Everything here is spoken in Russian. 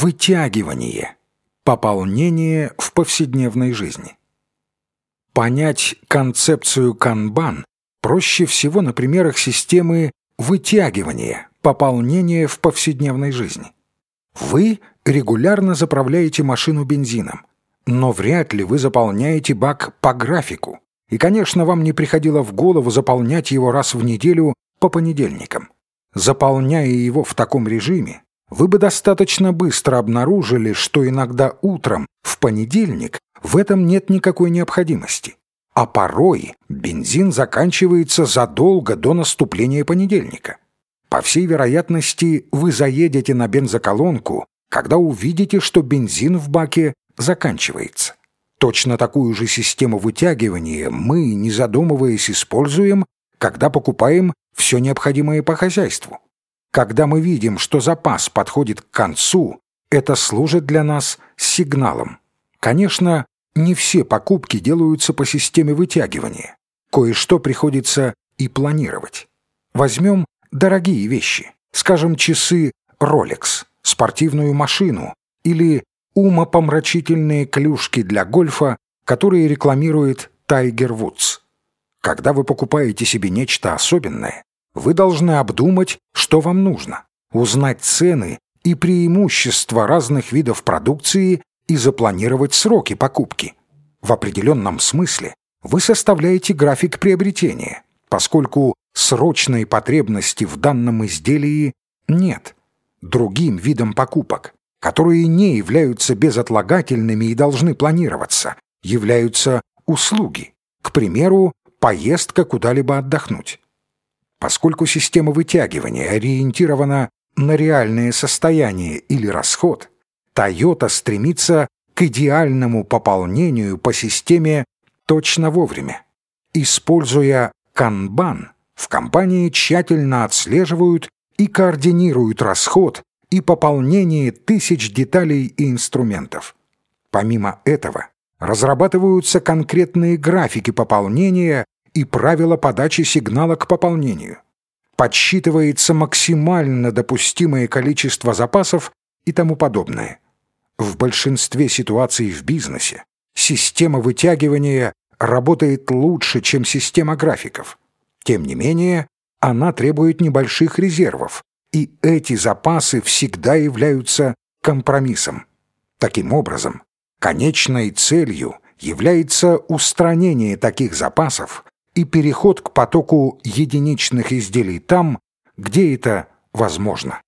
Вытягивание. Пополнение в повседневной жизни. Понять концепцию канбан проще всего на примерах системы вытягивания, пополнения в повседневной жизни. Вы регулярно заправляете машину бензином, но вряд ли вы заполняете бак по графику. И, конечно, вам не приходило в голову заполнять его раз в неделю по понедельникам. Заполняя его в таком режиме, вы бы достаточно быстро обнаружили, что иногда утром, в понедельник, в этом нет никакой необходимости. А порой бензин заканчивается задолго до наступления понедельника. По всей вероятности, вы заедете на бензоколонку, когда увидите, что бензин в баке заканчивается. Точно такую же систему вытягивания мы, не задумываясь, используем, когда покупаем все необходимое по хозяйству. Когда мы видим, что запас подходит к концу, это служит для нас сигналом. Конечно, не все покупки делаются по системе вытягивания. Кое-что приходится и планировать. Возьмем дорогие вещи, скажем, часы Rolex, спортивную машину или умопомрачительные клюшки для гольфа, которые рекламирует Тайгер Вудс. Когда вы покупаете себе нечто особенное, вы должны обдумать, что вам нужно, узнать цены и преимущества разных видов продукции и запланировать сроки покупки. В определенном смысле вы составляете график приобретения, поскольку срочной потребности в данном изделии нет. Другим видом покупок, которые не являются безотлагательными и должны планироваться, являются услуги, к примеру, поездка куда-либо отдохнуть. Поскольку система вытягивания ориентирована на реальное состояние или расход, Toyota стремится к идеальному пополнению по системе точно вовремя. Используя канбан, в компании тщательно отслеживают и координируют расход и пополнение тысяч деталей и инструментов. Помимо этого, разрабатываются конкретные графики пополнения и правила подачи сигнала к пополнению. Подсчитывается максимально допустимое количество запасов и тому подобное. В большинстве ситуаций в бизнесе система вытягивания работает лучше, чем система графиков. Тем не менее, она требует небольших резервов, и эти запасы всегда являются компромиссом. Таким образом, конечной целью является устранение таких запасов и переход к потоку единичных изделий там, где это возможно.